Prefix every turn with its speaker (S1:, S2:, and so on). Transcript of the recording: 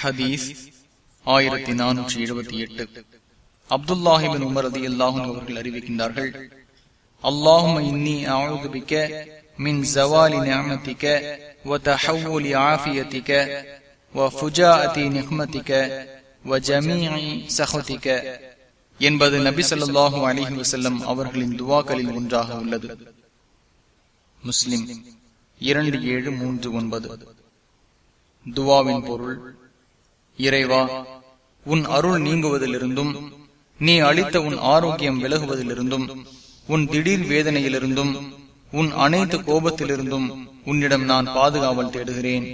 S1: ஹதீஸ் ஆயிரத்தி நானூற்றி எழுபத்தி எட்டு. அப்துல்லாஹிபின் உமர் அதி அல்லாஹும் அவர்கள் அறிவிக்கின்றார்கள் அல்லாஹும் இன்னி மின் ஜவாலி நியமத்திக்க வ தஹவுலி ஆஃபியத்திக்க வ ஃபுஜாஅதி நிஹ்மத்திக்க வ ஜமீஇ சஹதிக்க என்பது நபி ஸல்லல்லாஹு அலைஹி வஸல்லம் அவர்களின் துவாக்களில் ஒன்றாக உள்ளது. முஸ்லிம் இரண்டு ஏழு மூன்று ஒன்பது. துவாவின் பொருள் இறைவா உன் அருள் நீங்குவதிலிருந்தும் நீ அளித்த உன் ஆரோக்கியம் விலகுவதிலிருந்தும் உன் திடீர் வேதனையிலிருந்தும் உன் அனைத்து கோபத்திலிருந்தும் உன்னிடம் நான் பாதுகாவல் தேடுகிறேன்.